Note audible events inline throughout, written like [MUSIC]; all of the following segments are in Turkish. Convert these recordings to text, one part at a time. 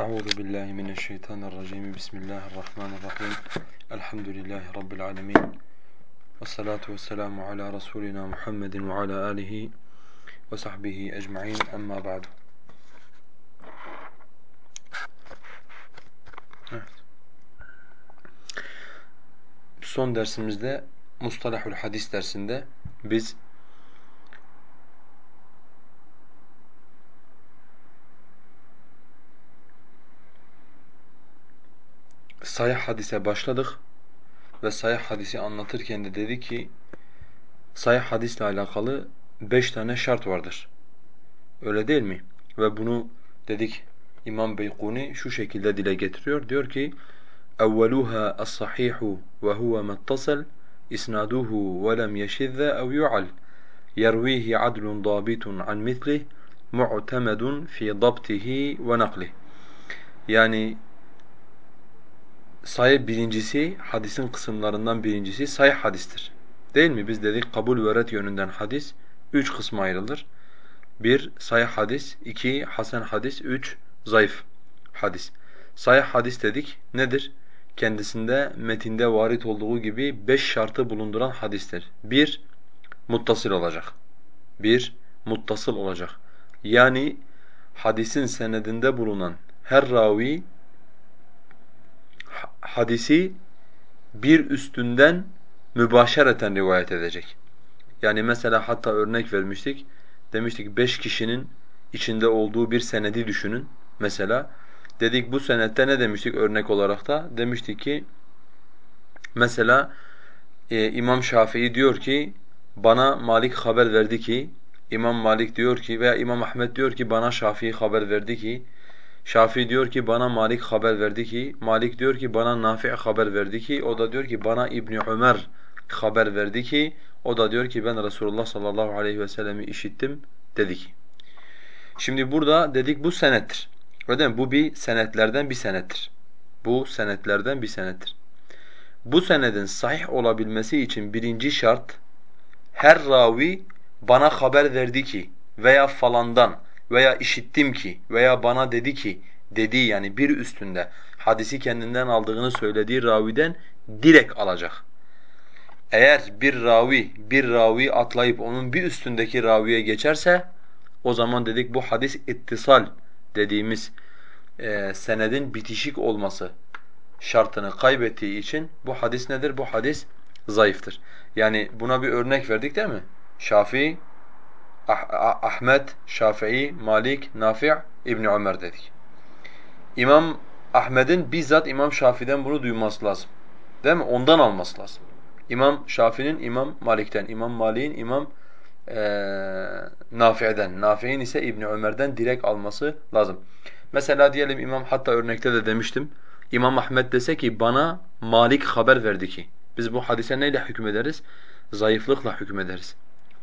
Euzu billahi mineşşeytanirracim. Bismillahirrahmanirrahim. Elhamdülillahi rabbil alamin. Ves salatu vesselamu ala rasulina Muhammedin ve ala alihi ve sahbihi ecmaîn. Amma ba'du. Evet. Son dersimizde Mustalahul Hadis dersinde biz Sahih hadise başladık ve sahih hadisi anlatırken de dedi ki sahih hadisle alakalı beş tane şart vardır. Öyle değil mi? Ve bunu dedik İmam Beykuni şu şekilde dile getiriyor. Diyor ki اَوَّلُهَا الصَّحِيحُ وَهُوَ مَتَّصَلْ إِسْنَادُهُ وَلَمْ يَشِذَّ أَوْ يُعَلْ يَرْوِيهِ عَدْلٌ ضَابِطٌ عَنْ مِثْلِهِ مُعْتَمَدٌ فِي ضَبْطِهِ وَنَقْلِهِ Yani Sayı birincisi, hadisin kısımlarından birincisi sayı hadistir. Değil mi? Biz dedik kabul ve red yönünden hadis üç kısma ayrılır. Bir, sayı hadis, iki, hasen hadis, üç, zayıf hadis. Sayı hadis dedik nedir? Kendisinde metinde varit olduğu gibi beş şartı bulunduran hadistir. Bir, muttasıl olacak. Bir, muttasıl olacak. Yani hadisin senedinde bulunan her ravi hadisi bir üstünden mübaşereten rivayet edecek. Yani mesela hatta örnek vermiştik. Demiştik beş kişinin içinde olduğu bir senedi düşünün mesela. Dedik bu senette ne demiştik örnek olarak da? Demiştik ki mesela e, İmam Şafii diyor ki bana Malik haber verdi ki İmam Malik diyor ki veya İmam Ahmed diyor ki bana Şafii haber verdi ki Şafii diyor ki bana Malik haber verdi ki, Malik diyor ki bana Nafi' haber verdi ki, o da diyor ki bana İbn Ömer haber verdi ki, o da diyor ki ben Resulullah sallallahu aleyhi ve sellemi işittim dedi ki. Şimdi burada dedik bu senettir. Öyle mi? Bu bir senetlerden bir senettir. Bu senetlerden bir senettir. Bu senedin sahih olabilmesi için birinci şart her ravi bana haber verdi ki veya falandan veya işittim ki veya bana dedi ki dediği yani bir üstünde hadisi kendinden aldığını söylediği raviden direkt alacak. Eğer bir ravi bir ravi atlayıp onun bir üstündeki raviye geçerse o zaman dedik bu hadis ittisal dediğimiz e, senedin bitişik olması şartını kaybettiği için bu hadis nedir? Bu hadis zayıftır. Yani buna bir örnek verdik değil mi? Şafii Ah Ahmet, Şafii, Malik, Nafi' İbn Ömer dedik. İmam Ahmed'in bizzat İmam Şafii'den bunu duyması lazım. Değil mi? Ondan alması lazım. İmam Şafii'nin İmam Malik'ten, İmam Malik'in İmam ee, Nafi'den, Nafi'in ise İbn Ömer'den direkt alması lazım. Mesela diyelim İmam hatta örnekte de demiştim. İmam Ahmed dese ki bana Malik haber verdi ki biz bu hadise neyle hükmederiz? Zayıflıkla hükmederiz.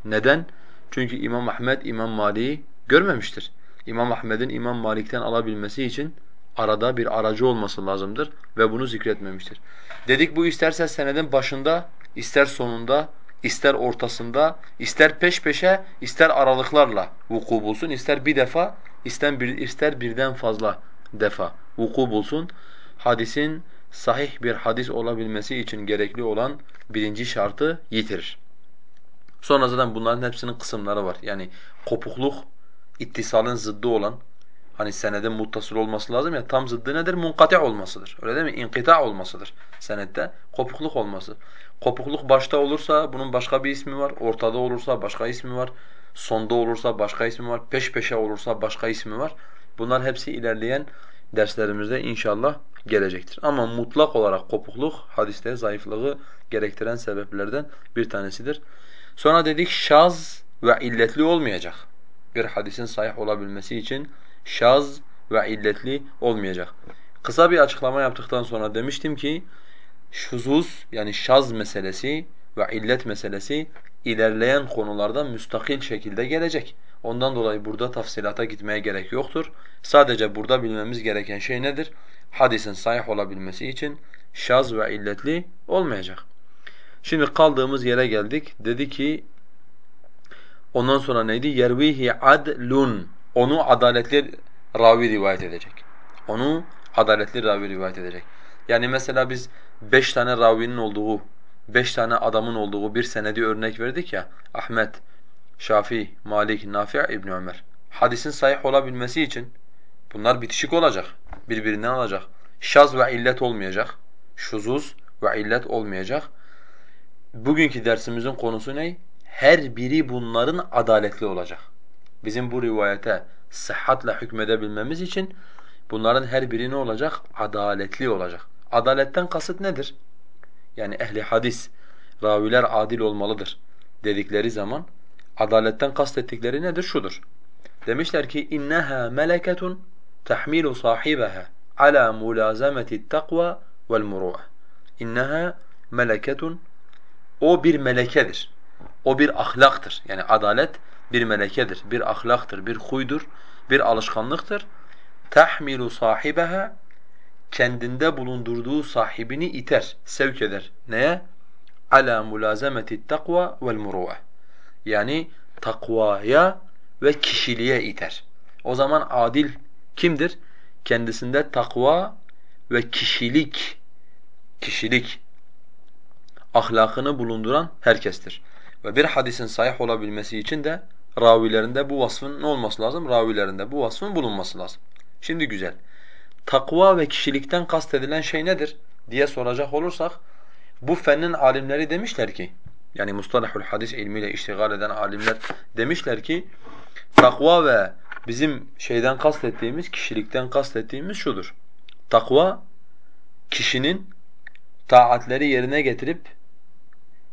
Neden? Çünkü İmam Ahmed İmam Malik'i görmemiştir. İmam Ahmed'in İmam Malik'ten alabilmesi için arada bir aracı olması lazımdır ve bunu zikretmemiştir. Dedik bu isterse senedin başında, ister sonunda, ister ortasında, ister peş peşe, ister aralıklarla vuku bulsun, ister bir defa, ister, bir, ister birden fazla defa vuku bulsun. Hadisin sahih bir hadis olabilmesi için gerekli olan birinci şartı yitirir. Sonra zaten bunların hepsinin kısımları var. Yani kopukluk, ittisalın zıddı olan, hani senedin muttasıl olması lazım ya, tam zıddı nedir? Munkati olmasıdır. Öyle değil mi? İnkita olmasıdır senette. Kopukluk olması. Kopukluk başta olursa bunun başka bir ismi var, ortada olursa başka ismi var, sonda olursa başka ismi var, peş peşe olursa başka ismi var. Bunlar hepsi ilerleyen derslerimizde inşallah gelecektir. Ama mutlak olarak kopukluk hadiste zayıflığı gerektiren sebeplerden bir tanesidir. Sonra dedik şaz ve illetli olmayacak. Bir hadisin sahih olabilmesi için şaz ve illetli olmayacak. Kısa bir açıklama yaptıktan sonra demiştim ki şuzuz yani şaz meselesi ve illet meselesi ilerleyen konularda müstakil şekilde gelecek. Ondan dolayı burada tafsilata gitmeye gerek yoktur. Sadece burada bilmemiz gereken şey nedir? Hadisin sahih olabilmesi için şaz ve illetli olmayacak. Şimdi kaldığımız yere geldik. Dedi ki ondan sonra neydi? Yervihi adlun. Onu adaletli ravi rivayet edecek. Onu adaletli ravi rivayet edecek. Yani mesela biz beş tane ravinin olduğu, beş tane adamın olduğu bir senedi örnek verdik ya. Ahmet, Şafii, Malik, Nafi' İbn Ömer. Hadisin sahih olabilmesi için bunlar bitişik olacak. Birbirinden alacak. Şaz ve illet olmayacak. Şuzuz ve illet olmayacak. Bugünkü dersimizin konusu ne? Her biri bunların adaletli olacak. Bizim bu rivayete sıhhatle hükmedebilmemiz için bunların her biri ne olacak? Adaletli olacak. Adaletten kasıt nedir? Yani ehli hadis, raviler adil olmalıdır dedikleri zaman adaletten kastettikleri nedir? Şudur. Demişler ki inneha meleketun tahmilu sahibaha ala mulazameti takva vel muru'a. İnneha meleketun o bir melekedir. O bir ahlaktır. Yani adalet bir melekedir, bir ahlaktır, bir huydur, bir alışkanlıktır. Tahmilu sahibaha kendinde bulundurduğu sahibini iter, sevk eder. Neye? Ala mulazameti takva vel muru'a. Yani takvaya ve kişiliğe iter. O zaman adil kimdir? Kendisinde takva ve kişilik, kişilik ahlakını bulunduran herkestir. Ve bir hadisin sahih olabilmesi için de ravilerinde bu vasfın ne olması lazım? Ravilerinde bu vasfın bulunması lazım. Şimdi güzel. Takva ve kişilikten kastedilen şey nedir diye soracak olursak bu fennin alimleri demişler ki yani mustalahul hadis ilmiyle iştigal eden alimler demişler ki takva ve bizim şeyden kastettiğimiz, kişilikten kastettiğimiz şudur. Takva kişinin taatleri yerine getirip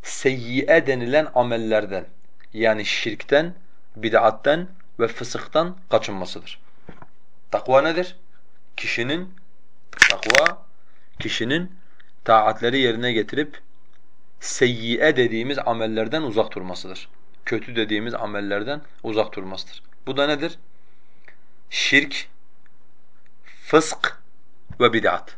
seyyiye denilen amellerden yani şirkten, bid'atten ve fısıktan kaçınmasıdır. Takva nedir? Kişinin takva kişinin taatleri yerine getirip seyyiye dediğimiz amellerden uzak durmasıdır. Kötü dediğimiz amellerden uzak durmasıdır. Bu da nedir? Şirk, fısk ve bid'at.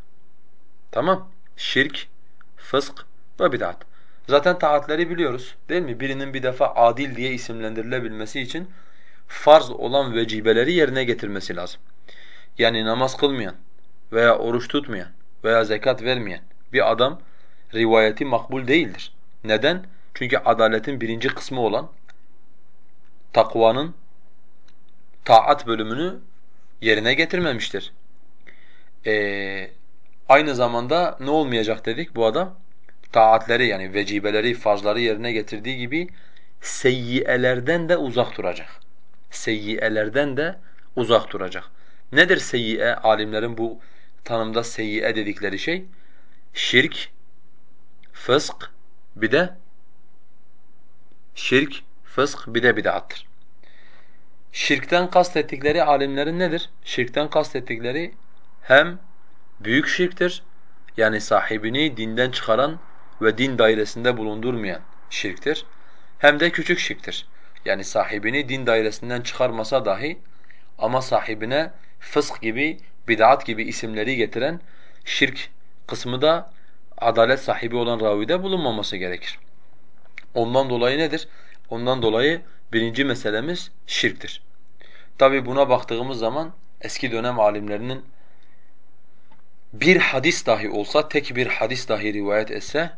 Tamam? Şirk, fısk ve bid'at. Zaten taatleri biliyoruz değil mi? Birinin bir defa adil diye isimlendirilebilmesi için farz olan vecibeleri yerine getirmesi lazım. Yani namaz kılmayan veya oruç tutmayan veya zekat vermeyen bir adam rivayeti makbul değildir. Neden? Çünkü adaletin birinci kısmı olan takvanın taat bölümünü yerine getirmemiştir. Ee, aynı zamanda ne olmayacak dedik bu adam? Taatleri yani vecibeleri, farzları yerine getirdiği gibi seyyiyelerden de uzak duracak. Seyyiyelerden de uzak duracak. Nedir seyyiye? Alimlerin bu tanımda seyyiye dedikleri şey şirk, fısk, bir de şirk, fısk, bir de bid'attır. Şirkten kastettikleri alimlerin nedir? Şirkten kastettikleri hem büyük şirktir yani sahibini dinden çıkaran ve din dairesinde bulundurmayan şirktir. Hem de küçük şirktir. Yani sahibini din dairesinden çıkarmasa dahi ama sahibine fısk gibi, bid'at gibi isimleri getiren şirk kısmı da adalet sahibi olan ravide bulunmaması gerekir. Ondan dolayı nedir? Ondan dolayı birinci meselemiz şirktir. Tabi buna baktığımız zaman eski dönem alimlerinin bir hadis dahi olsa, tek bir hadis dahi rivayet etse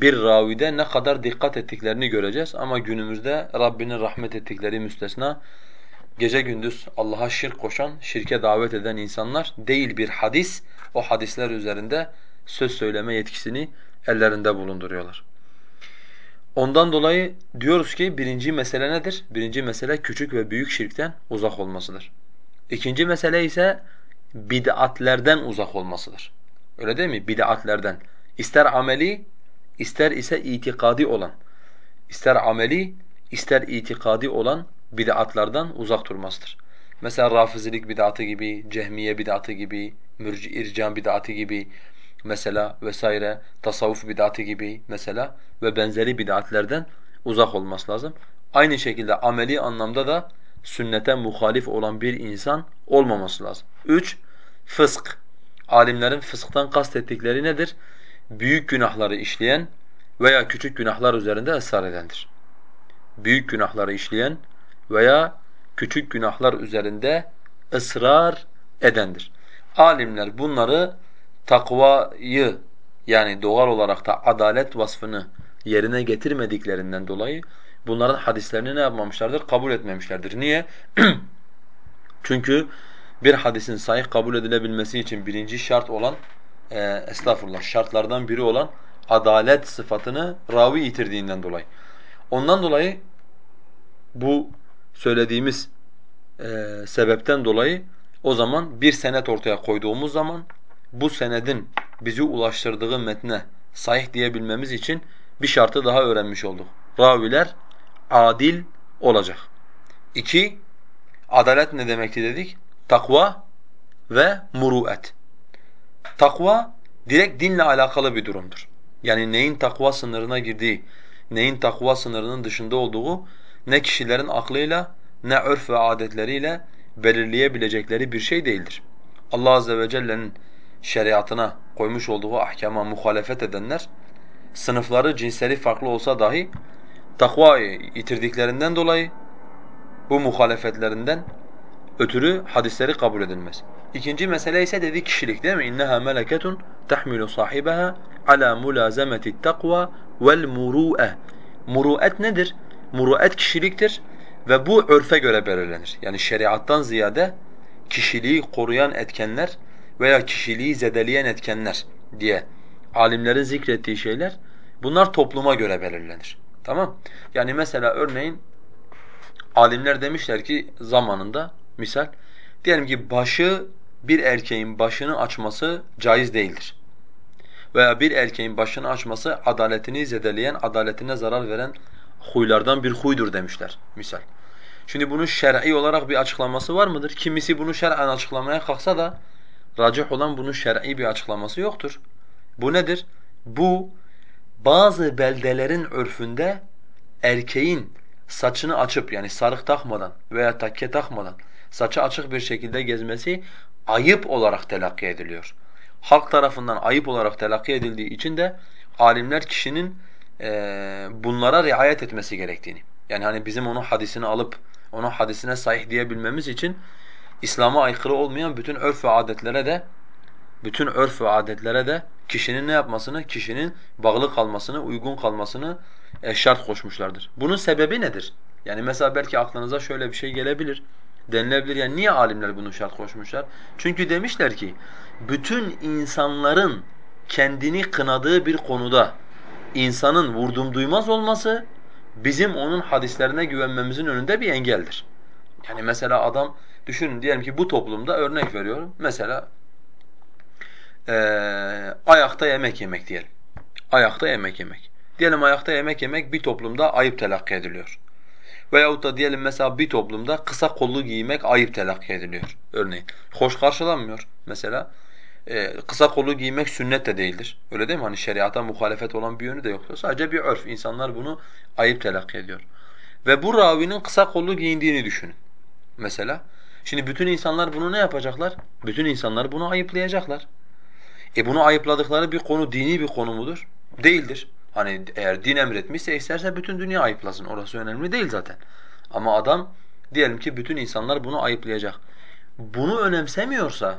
bir ravide ne kadar dikkat ettiklerini göreceğiz ama günümüzde Rabbinin rahmet ettikleri müstesna gece gündüz Allah'a şirk koşan, şirke davet eden insanlar değil bir hadis o hadisler üzerinde söz söyleme yetkisini ellerinde bulunduruyorlar. Ondan dolayı diyoruz ki birinci mesele nedir? Birinci mesele küçük ve büyük şirkten uzak olmasıdır. İkinci mesele ise bid'atlerden uzak olmasıdır. Öyle değil mi? Bid'atlerden. İster ameli ister ise itikadi olan, ister ameli, ister itikadi olan bid'atlardan uzak durmasıdır. Mesela rafizilik bid'atı gibi, cehmiye bid'atı gibi, mürci ircan bid'atı gibi mesela vesaire, tasavvuf bid'atı gibi mesela ve benzeri bid'atlerden uzak olması lazım. Aynı şekilde ameli anlamda da sünnete muhalif olan bir insan olmaması lazım. Üç, fısk. Alimlerin fısktan kastettikleri nedir? Büyük günahları işleyen veya küçük günahlar üzerinde ısrar edendir. Büyük günahları işleyen veya küçük günahlar üzerinde ısrar edendir. Alimler bunları takvayı yani doğal olarak da adalet vasfını yerine getirmediklerinden dolayı bunların hadislerini ne yapmamışlardır? Kabul etmemişlerdir. Niye? [CLEARS THROAT] Çünkü bir hadisin sahih kabul edilebilmesi için birinci şart olan, e, estağfurullah şartlardan biri olan adalet sıfatını ravi yitirdiğinden dolayı. Ondan dolayı bu söylediğimiz e, sebepten dolayı o zaman bir senet ortaya koyduğumuz zaman bu senedin bizi ulaştırdığı metne sahih diyebilmemiz için bir şartı daha öğrenmiş olduk. Raviler adil olacak. İki, adalet ne demekti dedik? Takva ve muruet. Takva direkt dinle alakalı bir durumdur. Yani neyin takva sınırına girdiği, neyin takva sınırının dışında olduğu ne kişilerin aklıyla ne örf ve adetleriyle belirleyebilecekleri bir şey değildir. Allah azze ve celle'nin şeriatına koymuş olduğu ahkama muhalefet edenler sınıfları, cinsleri farklı olsa dahi takvayı yitirdiklerinden dolayı bu muhalefetlerinden ötürü hadisleri kabul edilmez. İkinci mesele ise dedi kişilik değil mi? İnneha meleketun tahmilu sahibaha ala mulazameti takva vel muru'e. Muru'et nedir? Muru'et kişiliktir ve bu örfe göre belirlenir. Yani şeriattan ziyade kişiliği koruyan etkenler veya kişiliği zedeleyen etkenler diye alimlerin zikrettiği şeyler bunlar topluma göre belirlenir. Tamam? Yani mesela örneğin alimler demişler ki zamanında misal diyelim ki başı bir erkeğin başını açması caiz değildir. Veya bir erkeğin başını açması adaletini zedeleyen, adaletine zarar veren huylardan bir huydur demişler misal. Şimdi bunun şer'i olarak bir açıklaması var mıdır? Kimisi bunu şer'en açıklamaya kalksa da racih olan bunun şer'i bir açıklaması yoktur. Bu nedir? Bu bazı beldelerin örfünde erkeğin saçını açıp yani sarık takmadan veya takke takmadan saçı açık bir şekilde gezmesi ayıp olarak telakki ediliyor. Halk tarafından ayıp olarak telakki edildiği için de alimler kişinin e, bunlara riayet etmesi gerektiğini. Yani hani bizim onun hadisini alıp onun hadisine sahih diyebilmemiz için İslam'a aykırı olmayan bütün örf ve adetlere de bütün örf ve adetlere de kişinin ne yapmasını, kişinin bağlı kalmasını, uygun kalmasını e, şart koşmuşlardır. Bunun sebebi nedir? Yani mesela belki aklınıza şöyle bir şey gelebilir. Denilebilir yani niye alimler bunu şart koşmuşlar? Çünkü demişler ki bütün insanların kendini kınadığı bir konuda insanın vurdum duymaz olması bizim onun hadislerine güvenmemizin önünde bir engeldir. Yani mesela adam düşünün diyelim ki bu toplumda örnek veriyorum. Mesela ee, ayakta yemek yemek diyelim. Ayakta yemek yemek. Diyelim ayakta yemek yemek bir toplumda ayıp telakki ediliyor. Veyahut da diyelim mesela bir toplumda kısa kollu giymek ayıp telakki ediliyor örneğin. Hoş karşılanmıyor mesela. Ee, kısa kollu giymek sünnet de değildir. Öyle değil mi? Hani şeriata muhalefet olan bir yönü de yoktur. Sadece bir örf. İnsanlar bunu ayıp telakki ediyor. Ve bu ravinin kısa kollu giyindiğini düşünün. Mesela. Şimdi bütün insanlar bunu ne yapacaklar? Bütün insanlar bunu ayıplayacaklar. E bunu ayıpladıkları bir konu dini bir konu mudur? Değildir. Hani eğer din emretmişse isterse bütün dünya ayıplasın. Orası önemli değil zaten. Ama adam diyelim ki bütün insanlar bunu ayıplayacak. Bunu önemsemiyorsa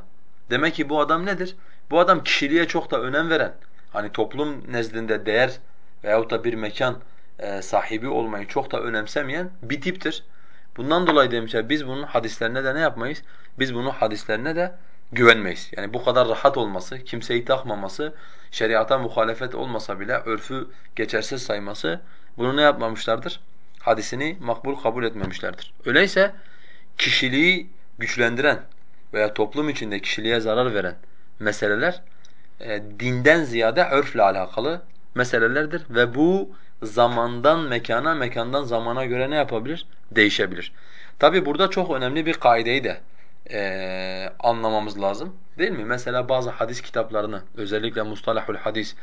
demek ki bu adam nedir? Bu adam kişiliğe çok da önem veren, hani toplum nezdinde değer veyahut da bir mekan e, sahibi olmayı çok da önemsemeyen bir tiptir. Bundan dolayı demişler biz bunun hadislerine de ne yapmayız? Biz bunun hadislerine de güvenmeyiz. Yani bu kadar rahat olması, kimseyi takmaması, şeriata muhalefet olmasa bile örfü geçersiz sayması bunu ne yapmamışlardır? Hadisini makbul kabul etmemişlerdir. Öyleyse kişiliği güçlendiren veya toplum içinde kişiliğe zarar veren meseleler e, dinden ziyade örfle alakalı meselelerdir ve bu zamandan mekana, mekandan zamana göre ne yapabilir? Değişebilir. Tabi burada çok önemli bir kaideyi de e, anlamamız lazım. Değil mi? Mesela bazı hadis kitaplarını, özellikle Mustalahul Hadis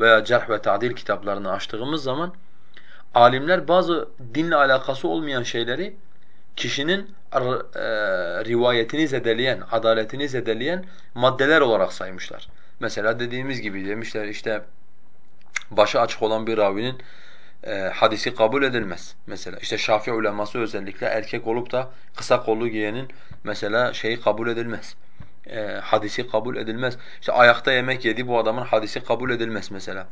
veya Cerh ve Ta'dil kitaplarını açtığımız zaman alimler bazı dinle alakası olmayan şeyleri kişinin e, rivayetini zedeleyen, adaletini zedeleyen maddeler olarak saymışlar. Mesela dediğimiz gibi demişler işte başı açık olan bir ravinin e, hadisi kabul edilmez. Mesela işte Şafii uleması özellikle erkek olup da kısa kollu giyenin mesela şeyi kabul edilmez. e, hadisi kabul edilmez. İşte ayakta yemek yedi bu adamın hadisi kabul edilmez mesela.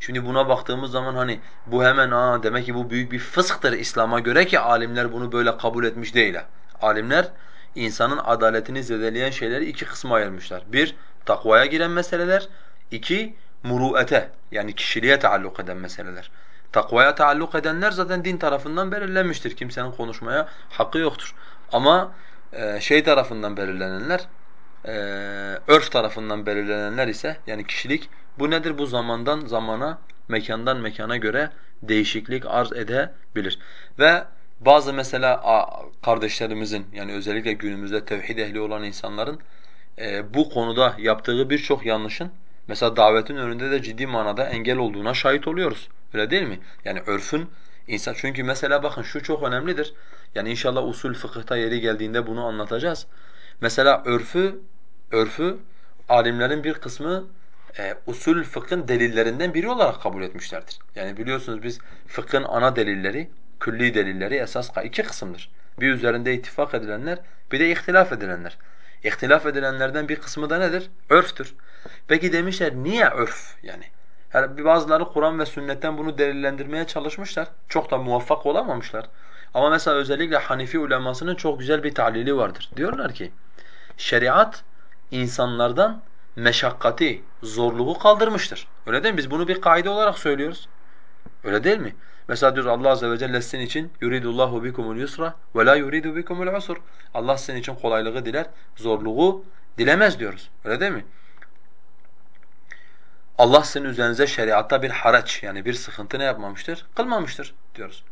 Şimdi buna baktığımız zaman hani bu hemen aa demek ki bu büyük bir fısktır İslam'a göre ki alimler bunu böyle kabul etmiş değil. Alimler insanın adaletini zedeleyen şeyleri iki kısma ayırmışlar. Bir, takvaya giren meseleler. iki muruete yani kişiliğe taalluk eden meseleler. Takvaya taalluk edenler zaten din tarafından belirlenmiştir. Kimsenin konuşmaya hakkı yoktur. Ama e, şey tarafından belirlenenler, e, örf tarafından belirlenenler ise yani kişilik bu nedir? Bu zamandan zamana, mekandan mekana göre değişiklik arz edebilir. Ve bazı mesela kardeşlerimizin yani özellikle günümüzde tevhid ehli olan insanların e, bu konuda yaptığı birçok yanlışın mesela davetin önünde de ciddi manada engel olduğuna şahit oluyoruz. Öyle değil mi? Yani örfün insan çünkü mesela bakın şu çok önemlidir. Yani inşallah usul fıkıhta yeri geldiğinde bunu anlatacağız. Mesela örfü örfü alimlerin bir kısmı e, usul fıkhın delillerinden biri olarak kabul etmişlerdir. Yani biliyorsunuz biz fıkhın ana delilleri, külli delilleri esas iki kısımdır. Bir üzerinde ittifak edilenler, bir de ihtilaf edilenler. İhtilaf edilenlerden bir kısmı da nedir? Örftür. Peki demişler niye örf yani? Yani bazıları Kur'an ve sünnetten bunu delillendirmeye çalışmışlar. Çok da muvaffak olamamışlar. Ama mesela özellikle Hanifi ulemasının çok güzel bir tahlili vardır. Diyorlar ki şeriat insanlardan meşakkati, zorluğu kaldırmıştır. Öyle değil mi? Biz bunu bir kaide olarak söylüyoruz. Öyle değil mi? Mesela diyoruz Allah azze ve celle sizin için yuridullahu bikumul yusra ve la yuridu bikumul usur. Allah sizin için kolaylığı diler, zorluğu dilemez diyoruz. Öyle değil mi? Allah sizin üzerinize şeriatta bir haraç yani bir sıkıntı ne yapmamıştır? Kılmamıştır diyoruz.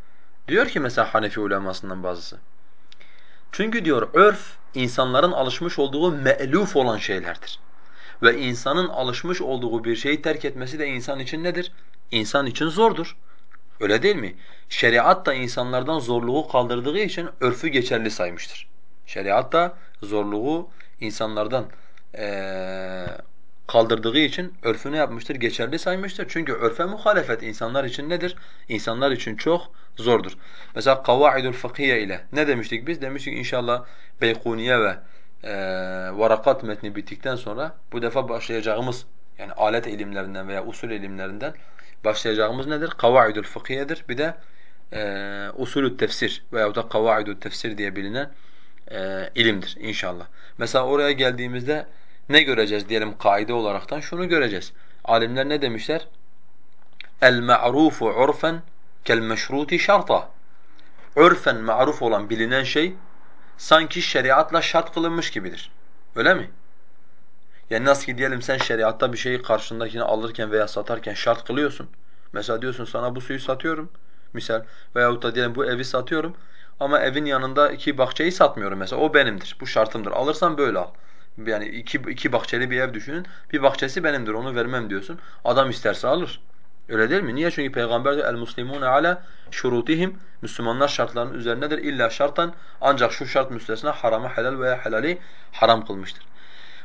Diyor ki mesela Hanefi ulemasından bazısı. Çünkü diyor örf insanların alışmış olduğu me'luf olan şeylerdir. Ve insanın alışmış olduğu bir şeyi terk etmesi de insan için nedir? İnsan için zordur. Öyle değil mi? Şeriat da insanlardan zorluğu kaldırdığı için örfü geçerli saymıştır. Şeriat da zorluğu insanlardan ee, kaldırdığı için örfünü yapmıştır, geçerli saymıştır. Çünkü örfe muhalefet insanlar için nedir? İnsanlar için çok zordur. Mesela kavaidul fıkhiye ile ne demiştik biz? Demiştik inşallah Beykuniye ve e, varakat metni bittikten sonra bu defa başlayacağımız yani alet ilimlerinden veya usul ilimlerinden başlayacağımız nedir? Kavaidul fıkhiyedir. Bir de e, usulü tefsir veya da kavaidul tefsir diye bilinen e, ilimdir inşallah. Mesela oraya geldiğimizde ne göreceğiz diyelim kaide olaraktan? Şunu göreceğiz. Alimler ne demişler? El-ma'rufu urfen kel-meşruti şarta. Örfen ma'ruf olan bilinen şey sanki şeriatla şart kılınmış gibidir. Öyle mi? Yani nasıl ki diyelim sen şeriatta bir şeyi karşındakini alırken veya satarken şart kılıyorsun. Mesela diyorsun sana bu suyu satıyorum misal veyahut da diyelim bu evi satıyorum ama evin yanında iki bahçeyi satmıyorum mesela o benimdir. Bu şartımdır. Alırsan böyle al. Yani iki, iki bahçeli bir ev düşünün. Bir bahçesi benimdir onu vermem diyorsun. Adam isterse alır. Öyle değil mi? Niye? Çünkü Peygamber diyor el muslimune ala şurutihim Müslümanlar şartlarının üzerindedir illa şartan ancak şu şart müstesna haramı helal veya helali haram kılmıştır.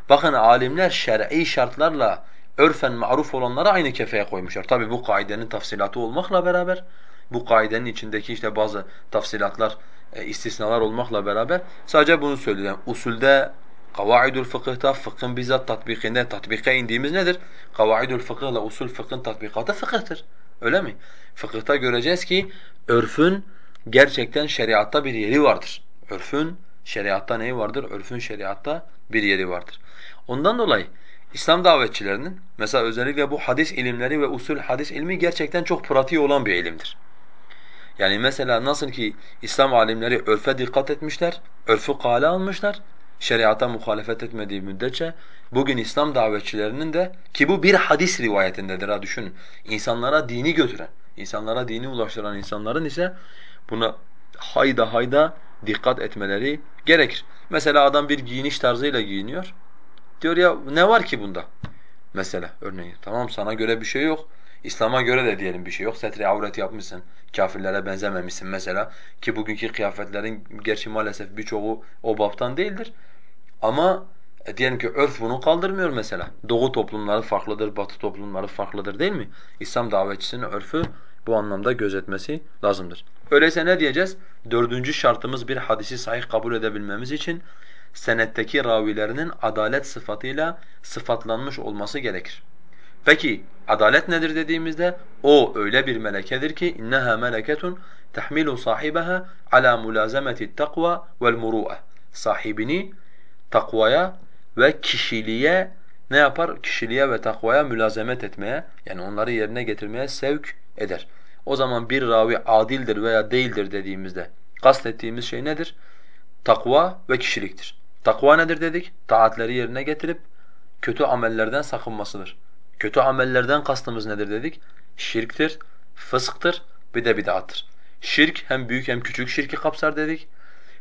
Bakın alimler şer'i şartlarla örfen maruf olanları aynı kefeye koymuşlar. Tabi bu kaidenin tafsilatı olmakla beraber bu kaidenin içindeki işte bazı tafsilatlar, e, istisnalar olmakla beraber sadece bunu söylüyorum. Usulde Kavaidul fıkıhta fıkhın bizzat tatbikinde tatbika indiğimiz nedir? Kavaidul fıkıhla usul fıkhın tatbikatı fıkıhtır. Öyle mi? Fıkıhta göreceğiz ki örfün gerçekten şeriatta bir yeri vardır. Örfün şeriatta neyi vardır? Örfün şeriatta bir yeri vardır. Ondan dolayı İslam davetçilerinin mesela özellikle bu hadis ilimleri ve usul hadis ilmi gerçekten çok pratiği olan bir ilimdir. Yani mesela nasıl ki İslam alimleri örfe dikkat etmişler, örfü kale almışlar, şeriata muhalefet etmediği müddetçe bugün İslam davetçilerinin de ki bu bir hadis rivayetindedir ha düşünün. İnsanlara dini götüren, insanlara dini ulaştıran insanların ise buna hayda hayda dikkat etmeleri gerekir. Mesela adam bir giyiniş tarzıyla giyiniyor. Diyor ya ne var ki bunda? Mesela örneğin tamam sana göre bir şey yok. İslam'a göre de diyelim bir şey yok. Setri avret yapmışsın. Kafirlere benzememişsin mesela. Ki bugünkü kıyafetlerin gerçi maalesef birçoğu o baptan değildir. Ama e, diyelim ki örf bunu kaldırmıyor mesela. Doğu toplumları farklıdır, batı toplumları farklıdır değil mi? İslam davetçisinin örfü bu anlamda gözetmesi lazımdır. Öyleyse ne diyeceğiz? Dördüncü şartımız bir hadisi sahih kabul edebilmemiz için senetteki ravilerinin adalet sıfatıyla sıfatlanmış olması gerekir. Peki adalet nedir dediğimizde o öyle bir melekedir ki inneha meleketun tahmilu sahibaha ala mulazameti takva vel muru'a. Sahibini takvaya ve kişiliğe ne yapar? Kişiliğe ve takvaya mülazemet etmeye yani onları yerine getirmeye sevk eder. O zaman bir ravi adildir veya değildir dediğimizde kastettiğimiz şey nedir? Takva ve kişiliktir. Takva nedir dedik? Taatleri yerine getirip kötü amellerden sakınmasıdır. Kötü amellerden kastımız nedir dedik? Şirktir, fısktır, bir de bid'attır. Şirk hem büyük hem küçük şirki kapsar dedik.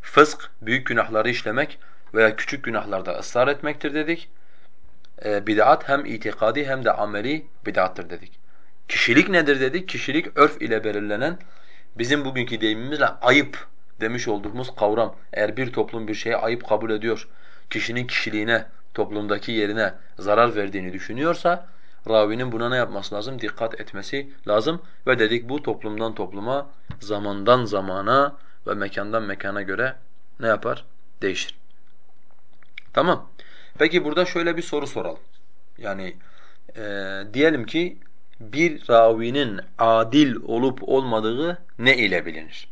Fısk büyük günahları işlemek veya küçük günahlarda ısrar etmektir dedik. E, bid'at hem itikadi hem de ameli bid'attır dedik. Kişilik nedir dedik? Kişilik örf ile belirlenen bizim bugünkü deyimimizle ayıp demiş olduğumuz kavram. Eğer bir toplum bir şeye ayıp kabul ediyor, kişinin kişiliğine, toplumdaki yerine zarar verdiğini düşünüyorsa ravinin buna ne yapması lazım? Dikkat etmesi lazım ve dedik bu toplumdan topluma, zamandan zamana ve mekandan mekana göre ne yapar? Değişir. Tamam. Peki burada şöyle bir soru soralım. Yani e, diyelim ki bir ravinin adil olup olmadığı ne ile bilinir?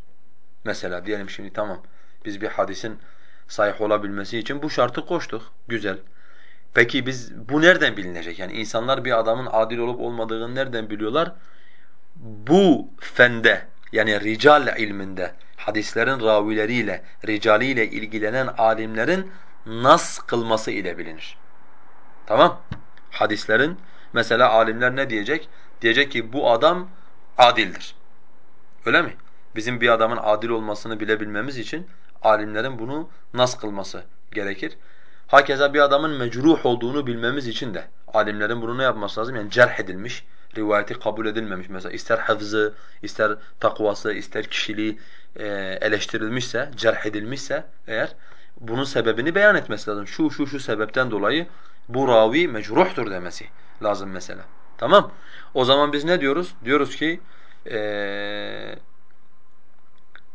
Mesela diyelim şimdi tamam biz bir hadisin sahih olabilmesi için bu şartı koştuk. Güzel. Peki biz bu nereden bilinecek? Yani insanlar bir adamın adil olup olmadığını nereden biliyorlar? Bu fende yani rical ilminde hadislerin ravileriyle, ricaliyle ilgilenen alimlerin nas kılması ile bilinir. Tamam? Hadislerin mesela alimler ne diyecek? Diyecek ki bu adam adildir. Öyle mi? Bizim bir adamın adil olmasını bilebilmemiz için alimlerin bunu nas kılması gerekir. Hakeza bir adamın mecruh olduğunu bilmemiz için de alimlerin bunu ne yapması lazım? Yani cerh edilmiş, rivayeti kabul edilmemiş mesela ister hafızı, ister takvası, ister kişiliği e, eleştirilmişse, cerh edilmişse eğer bunun sebebini beyan etmesi lazım. Şu şu şu sebepten dolayı bu ravi mecruhtur demesi lazım mesela. Tamam? O zaman biz ne diyoruz? Diyoruz ki ee,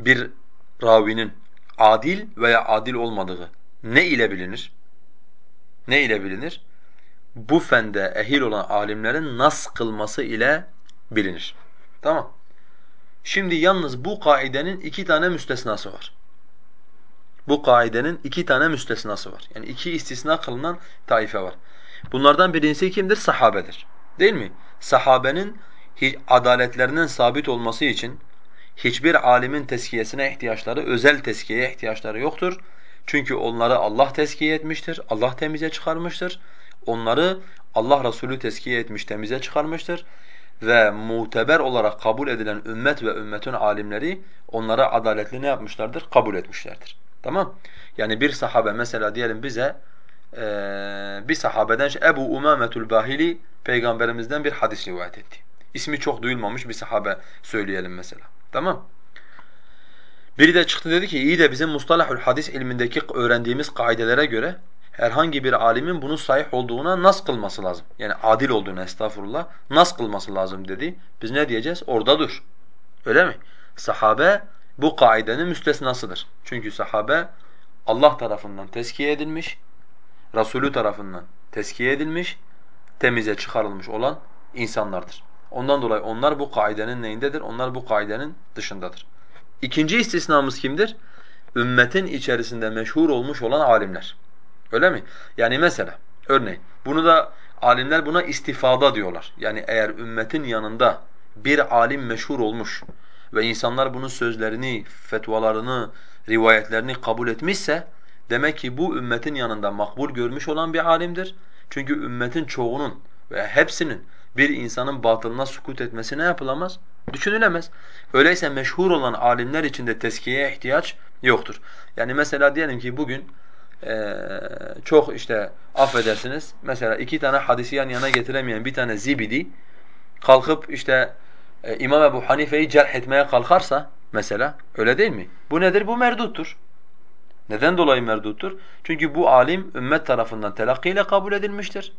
bir ravinin adil veya adil olmadığı ne ile bilinir? Ne ile bilinir? Bu fende ehil olan alimlerin nas kılması ile bilinir. Tamam. Şimdi yalnız bu kaidenin iki tane müstesnası var. Bu kaidenin iki tane müstesnası var. Yani iki istisna kılınan taife var. Bunlardan birincisi kimdir? Sahabedir. Değil mi? Sahabenin adaletlerinin sabit olması için hiçbir alimin teskiyesine ihtiyaçları, özel teskiyeye ihtiyaçları yoktur. Çünkü onları Allah teskiye etmiştir, Allah temize çıkarmıştır. Onları Allah Resulü teskiye etmiş, temize çıkarmıştır. Ve muteber olarak kabul edilen ümmet ve ümmetin alimleri onlara adaletli ne yapmışlardır? Kabul etmişlerdir. Tamam? Yani bir sahabe mesela diyelim bize bir sahabeden Ebu Umametul Bahili peygamberimizden bir hadis rivayet etti. İsmi çok duyulmamış bir sahabe söyleyelim mesela. Tamam? Biri de çıktı dedi ki iyi de bizim mustalahul hadis ilmindeki öğrendiğimiz kaidelere göre herhangi bir alimin bunun sahih olduğuna nas kılması lazım. Yani adil olduğuna estağfurullah nas kılması lazım dedi. Biz ne diyeceğiz? Orada dur. Öyle mi? Sahabe bu kaidenin müstesnasıdır. Çünkü sahabe Allah tarafından teskiye edilmiş, Resulü tarafından teskiye edilmiş, temize çıkarılmış olan insanlardır. Ondan dolayı onlar bu kaidenin neyindedir? Onlar bu kaidenin dışındadır. İkinci istisnamız kimdir? Ümmetin içerisinde meşhur olmuş olan alimler. Öyle mi? Yani mesela örneğin bunu da alimler buna istifada diyorlar. Yani eğer ümmetin yanında bir alim meşhur olmuş ve insanlar bunun sözlerini, fetvalarını, rivayetlerini kabul etmişse demek ki bu ümmetin yanında makbul görmüş olan bir alimdir. Çünkü ümmetin çoğunun veya hepsinin bir insanın batılına sukut etmesi ne yapılamaz? Düşünülemez. Öyleyse meşhur olan alimler için de tezkiyeye ihtiyaç yoktur. Yani mesela diyelim ki bugün ee, çok işte affedersiniz mesela iki tane hadisi yan yana getiremeyen bir tane zibidi kalkıp işte e, İmam Ebu Hanife'yi cerh etmeye kalkarsa mesela öyle değil mi? Bu nedir? Bu merduttur. Neden dolayı merduttur? Çünkü bu alim ümmet tarafından telakkiyle kabul edilmiştir.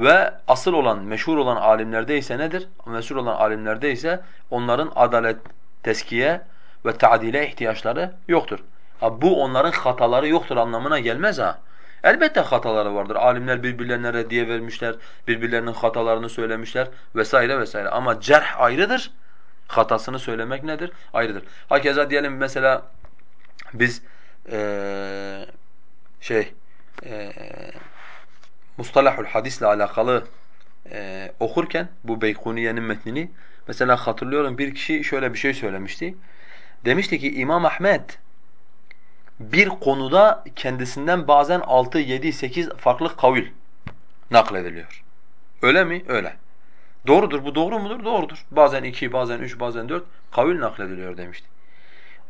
Ve asıl olan, meşhur olan alimlerde ise nedir? Meşhur olan alimlerde ise onların adalet, teskiye ve ta'dile ihtiyaçları yoktur. Ha, bu onların hataları yoktur anlamına gelmez ha. Elbette hataları vardır. Alimler birbirlerine reddiye vermişler, birbirlerinin hatalarını söylemişler vesaire vesaire. Ama cerh ayrıdır. Hatasını söylemek nedir? Ayrıdır. Hakeza diyelim mesela biz ee, şey ee, mustalahul hadisle alakalı e, okurken bu Beykuniye'nin metnini mesela hatırlıyorum bir kişi şöyle bir şey söylemişti. Demişti ki İmam Ahmed bir konuda kendisinden bazen 6, 7, 8 farklı kavil naklediliyor. Öyle mi? Öyle. Doğrudur. Bu doğru mudur? Doğrudur. Bazen 2, bazen 3, bazen 4 kavil naklediliyor demişti.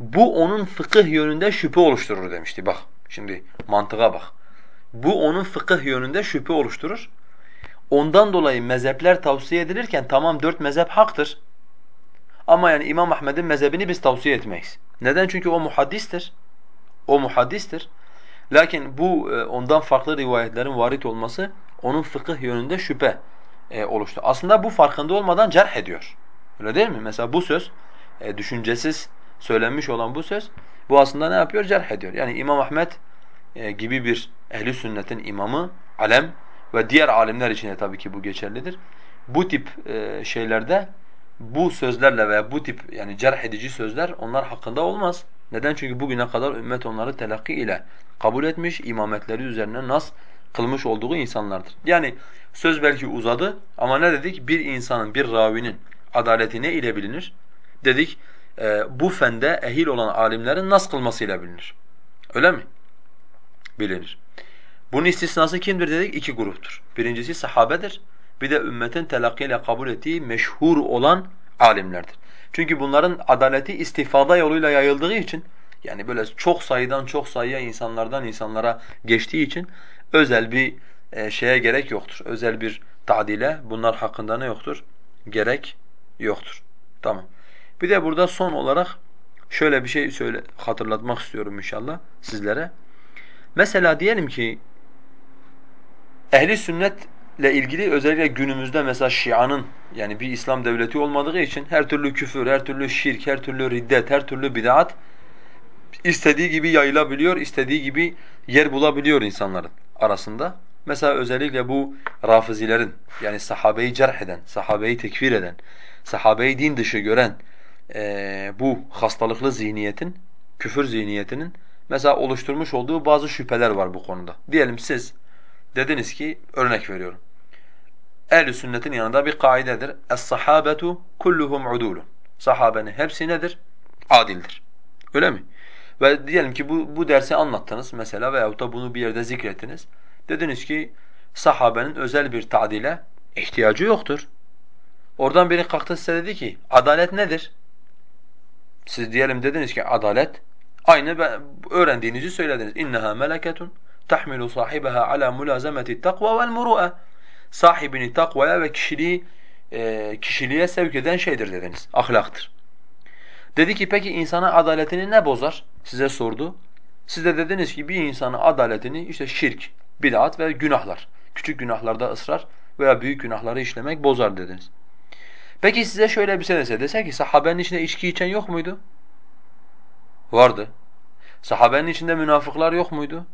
Bu onun fıkıh yönünde şüphe oluşturur demişti. Bak şimdi mantığa bak. Bu onun fıkıh yönünde şüphe oluşturur. Ondan dolayı mezhepler tavsiye edilirken tamam dört mezhep haktır. Ama yani İmam Ahmed'in mezhebini biz tavsiye etmeyiz. Neden? Çünkü o muhaddistir. O muhaddistir. Lakin bu e, ondan farklı rivayetlerin varit olması onun fıkıh yönünde şüphe e, oluştu. Aslında bu farkında olmadan cerh ediyor. Öyle değil mi? Mesela bu söz e, düşüncesiz söylenmiş olan bu söz bu aslında ne yapıyor? Cerh ediyor. Yani İmam Ahmed gibi bir ehli sünnetin imamı, alem ve diğer alimler için de tabii ki bu geçerlidir. Bu tip şeylerde bu sözlerle veya bu tip yani cerh edici sözler onlar hakkında olmaz. Neden? Çünkü bugüne kadar ümmet onları telakki ile kabul etmiş, imametleri üzerine nas kılmış olduğu insanlardır. Yani söz belki uzadı ama ne dedik? Bir insanın, bir ravinin adaleti ne ile bilinir? Dedik e, bu fende ehil olan alimlerin nas kılmasıyla bilinir. Öyle mi? Bilinir. Bunun istisnası kimdir dedik? İki gruptur. Birincisi sahabedir. Bir de ümmetin telakkiyle kabul ettiği meşhur olan alimlerdir. Çünkü bunların adaleti istifada yoluyla yayıldığı için yani böyle çok sayıdan çok sayıya insanlardan insanlara geçtiği için özel bir e, şeye gerek yoktur. Özel bir tadile bunlar hakkında ne yoktur? Gerek yoktur. Tamam. Bir de burada son olarak şöyle bir şey söyle hatırlatmak istiyorum inşallah sizlere. Mesela diyelim ki ehli sünnet ile ilgili özellikle günümüzde mesela Şia'nın yani bir İslam devleti olmadığı için her türlü küfür, her türlü şirk, her türlü riddet, her türlü bid'at istediği gibi yayılabiliyor, istediği gibi yer bulabiliyor insanların arasında. Mesela özellikle bu rafizilerin yani sahabeyi cerh eden, sahabeyi tekfir eden, sahabeyi din dışı gören e, bu hastalıklı zihniyetin, küfür zihniyetinin mesela oluşturmuş olduğu bazı şüpheler var bu konuda. Diyelim siz dediniz ki örnek veriyorum. Ehl-i sünnetin yanında bir kaidedir. Es-sahabetu kulluhum udulun. Sahabenin hepsi nedir? Adildir. Öyle mi? Ve diyelim ki bu, bu dersi anlattınız mesela veyahut da bunu bir yerde zikrettiniz. Dediniz ki sahabenin özel bir tadile ihtiyacı yoktur. Oradan biri kalktı size dedi ki adalet nedir? Siz diyelim dediniz ki adalet aynı öğrendiğinizi söylediniz. İnneha meleketun tahmilu sahibaha ala mulazameti takva vel muru'a sahibini takvaya ve kişiliği e, kişiliğe sevk eden şeydir dediniz. Ahlaktır. Dedi ki peki insana adaletini ne bozar? Size sordu. Siz de dediniz ki bir insanın adaletini işte şirk, bid'at ve günahlar. Küçük günahlarda ısrar veya büyük günahları işlemek bozar dediniz. Peki size şöyle bir şey dese, dese ki sahabenin içinde içki içen yok muydu? Vardı. Sahabenin içinde münafıklar yok muydu?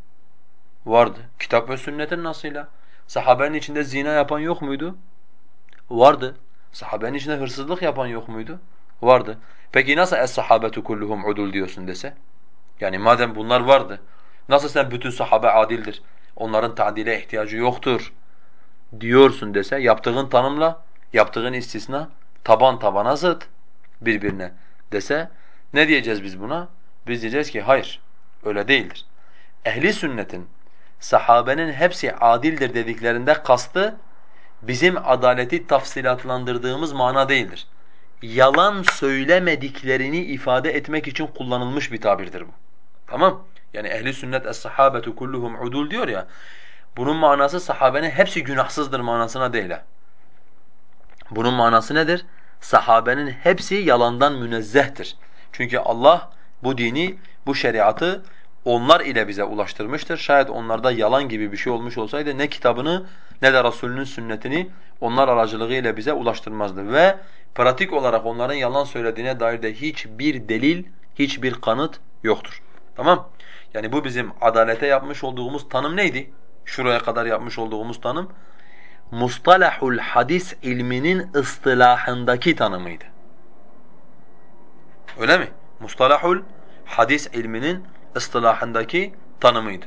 Vardı. Kitap ve sünnetin nasıyla? Sahabenin içinde zina yapan yok muydu? Vardı. Sahabenin içinde hırsızlık yapan yok muydu? Vardı. Peki nasıl es-sahabetu kulluhum udul diyorsun dese? Yani madem bunlar vardı, nasıl sen bütün sahabe adildir, onların tadile ihtiyacı yoktur diyorsun dese, yaptığın tanımla, yaptığın istisna taban tabana zıt birbirine dese, ne diyeceğiz biz buna? Biz diyeceğiz ki hayır, öyle değildir. Ehli sünnetin sahabenin hepsi adildir dediklerinde kastı bizim adaleti tafsilatlandırdığımız mana değildir. Yalan söylemediklerini ifade etmek için kullanılmış bir tabirdir bu. Tamam? Yani ehli sünnet es-sahabetu kulluhum udul diyor ya. Bunun manası sahabenin hepsi günahsızdır manasına değil. Bunun manası nedir? Sahabenin hepsi yalandan münezzehtir. Çünkü Allah bu dini, bu şeriatı onlar ile bize ulaştırmıştır. Şayet onlarda yalan gibi bir şey olmuş olsaydı ne kitabını ne de Rasulünün sünnetini onlar aracılığıyla bize ulaştırmazdı. Ve pratik olarak onların yalan söylediğine dair de hiçbir delil, hiçbir kanıt yoktur. Tamam? Yani bu bizim adalete yapmış olduğumuz tanım neydi? Şuraya kadar yapmış olduğumuz tanım mustalahul hadis ilminin ıstılahındaki tanımıydı. Öyle mi? Mustalahul hadis ilminin ıstılahındaki tanımıydı.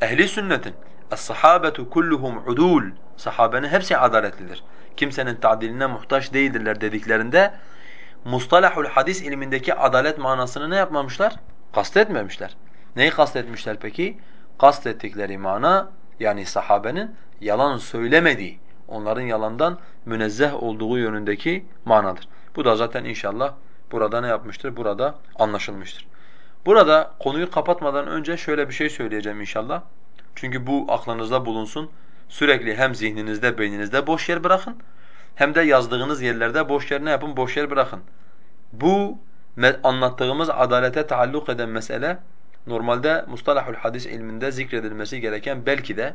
Ehli sünnetin es-sahabetu kulluhum udul sahabenin hepsi adaletlidir. Kimsenin tadiline muhtaç değildirler dediklerinde mustalahul hadis ilmindeki adalet manasını ne yapmamışlar? Kastetmemişler. Neyi kastetmişler peki? Kastettikleri mana yani sahabenin yalan söylemediği, onların yalandan münezzeh olduğu yönündeki manadır. Bu da zaten inşallah burada ne yapmıştır? Burada anlaşılmıştır. Burada konuyu kapatmadan önce şöyle bir şey söyleyeceğim inşallah. Çünkü bu aklınızda bulunsun. Sürekli hem zihninizde, beyninizde boş yer bırakın. Hem de yazdığınız yerlerde boş yer ne yapın? Boş yer bırakın. Bu anlattığımız adalete taalluk eden mesele normalde mustalahul hadis ilminde zikredilmesi gereken belki de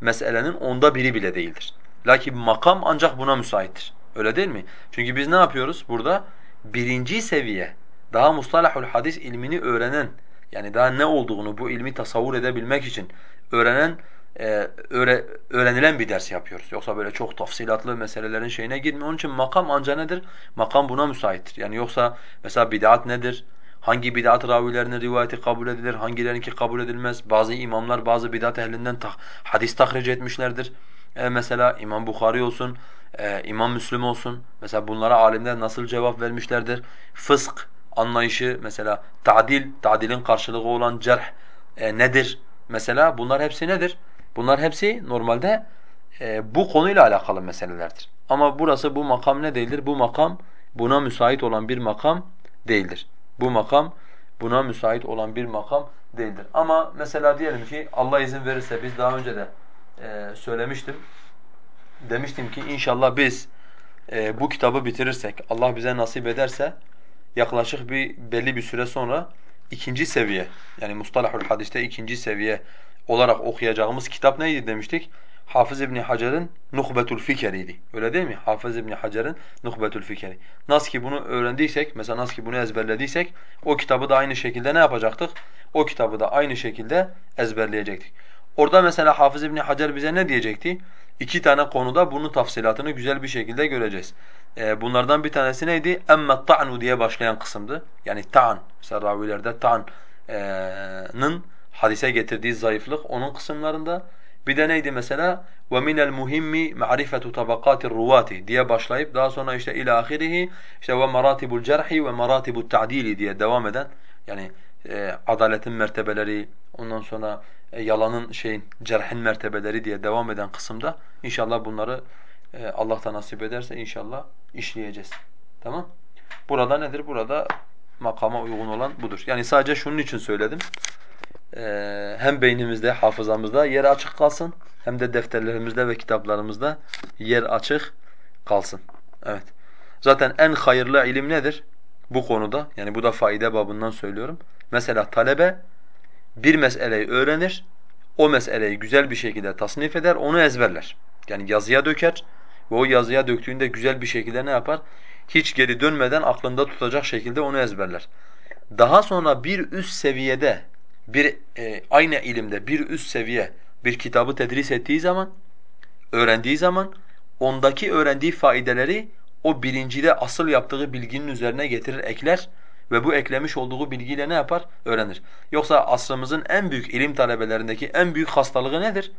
meselenin onda biri bile değildir. Lakin makam ancak buna müsaittir. Öyle değil mi? Çünkü biz ne yapıyoruz burada? Birinci seviye, daha mustalahul hadis ilmini öğrenen, yani daha ne olduğunu bu ilmi tasavvur edebilmek için öğrenen e, öğre, öğrenilen bir ders yapıyoruz. Yoksa böyle çok tafsilatlı meselelerin şeyine girmiyor. Onun için makam anca nedir? Makam buna müsaittir. Yani yoksa mesela bid'at nedir? Hangi bid'at ravilerinin rivayeti kabul edilir, hangilerinki kabul edilmez? Bazı imamlar bazı bid'at ehlinden ta hadis tahric etmişlerdir. E mesela İmam Bukhari olsun, e, İmam Müslim olsun. Mesela bunlara alimler nasıl cevap vermişlerdir? Fısk anlayışı mesela ta'dil, ta'dilin karşılığı olan cerh e, nedir? Mesela bunlar hepsi nedir? Bunlar hepsi normalde e, bu konuyla alakalı meselelerdir. Ama burası bu makam ne değildir? Bu makam buna müsait olan bir makam değildir. Bu makam buna müsait olan bir makam değildir. Ama mesela diyelim ki Allah izin verirse biz daha önce de e, söylemiştim. Demiştim ki inşallah biz e, bu kitabı bitirirsek, Allah bize nasip ederse yaklaşık bir belli bir süre sonra ikinci seviye yani mustalahul hadiste ikinci seviye olarak okuyacağımız kitap neydi demiştik? Hafız İbn Hacer'in Nuhbetul Fikeri'ydi. Öyle değil mi? Hafız İbn Hacer'in Nuhbetul Fikeri. Nasıl ki bunu öğrendiysek, mesela nasıl ki bunu ezberlediysek o kitabı da aynı şekilde ne yapacaktık? O kitabı da aynı şekilde ezberleyecektik. Orada mesela Hafız İbn Hacer bize ne diyecekti? İki tane konuda bunun tafsilatını güzel bir şekilde göreceğiz. Ee, bunlardan bir tanesi neydi? اَمَّا ta'nu diye başlayan kısımdı. Yani ta'an, mesela ravilerde ta'nın hadise getirdiği zayıflık onun kısımlarında. Bir de neydi mesela? وَمِنَ الْمُهِمِّ مَعْرِفَةُ طَبَقَاتِ الرُّوَاتِ diye başlayıp daha sonra işte ila ahirihi işte وَمَرَاتِبُ الْجَرْحِ وَمَرَاتِبُ التَّعْدِيلِ diye devam eden yani e, adaletin mertebeleri, ondan sonra e, yalanın şeyin cerhin mertebeleri diye devam eden kısımda inşallah bunları e, Allah da nasip ederse inşallah işleyeceğiz. Tamam? Burada nedir? Burada makama uygun olan budur. Yani sadece şunun için söyledim. Ee, hem beynimizde, hafızamızda yer açık kalsın hem de defterlerimizde ve kitaplarımızda yer açık kalsın. Evet. Zaten en hayırlı ilim nedir? Bu konuda, yani bu da faide babından söylüyorum. Mesela talebe bir meseleyi öğrenir, o meseleyi güzel bir şekilde tasnif eder, onu ezberler. Yani yazıya döker ve o yazıya döktüğünde güzel bir şekilde ne yapar? Hiç geri dönmeden aklında tutacak şekilde onu ezberler. Daha sonra bir üst seviyede bir e, aynı ilimde bir üst seviye bir kitabı tedris ettiği zaman, öğrendiği zaman ondaki öğrendiği faideleri o birincide asıl yaptığı bilginin üzerine getirir, ekler ve bu eklemiş olduğu bilgiyle ne yapar? Öğrenir. Yoksa asrımızın en büyük ilim talebelerindeki en büyük hastalığı nedir?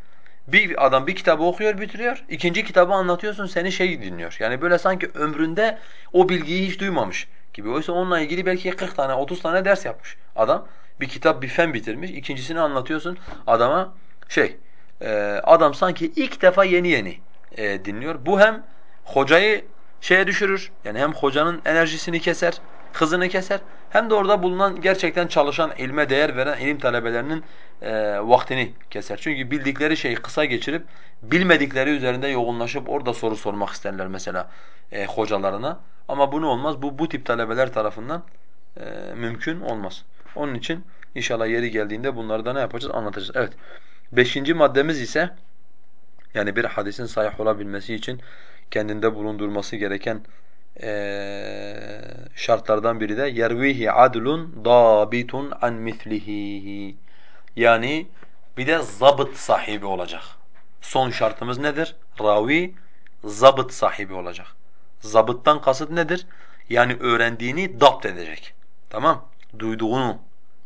Bir adam bir kitabı okuyor, bitiriyor. İkinci kitabı anlatıyorsun, seni şey dinliyor. Yani böyle sanki ömründe o bilgiyi hiç duymamış gibi. Oysa onunla ilgili belki 40 tane, 30 tane ders yapmış adam bir kitap bir fen bitirmiş. İkincisini anlatıyorsun adama şey e, adam sanki ilk defa yeni yeni e, dinliyor. Bu hem hocayı şeye düşürür. Yani hem hocanın enerjisini keser, hızını keser. Hem de orada bulunan gerçekten çalışan, ilme değer veren ilim talebelerinin e, vaktini keser. Çünkü bildikleri şeyi kısa geçirip bilmedikleri üzerinde yoğunlaşıp orada soru sormak isterler mesela e, hocalarına. Ama bu ne olmaz? Bu bu tip talebeler tarafından e, mümkün olmaz. Onun için inşallah yeri geldiğinde bunları da ne yapacağız? Anlatacağız. Evet. Beşinci maddemiz ise yani bir hadisin sahih olabilmesi için kendinde bulundurması gereken ee, şartlardan biri de yervihi adlun dabitun an mislihi. Yani bir de zabıt sahibi olacak. Son şartımız nedir? Ravi zabıt sahibi olacak. Zabıttan kasıt nedir? Yani öğrendiğini dapt edecek. Tamam? Duyduğunu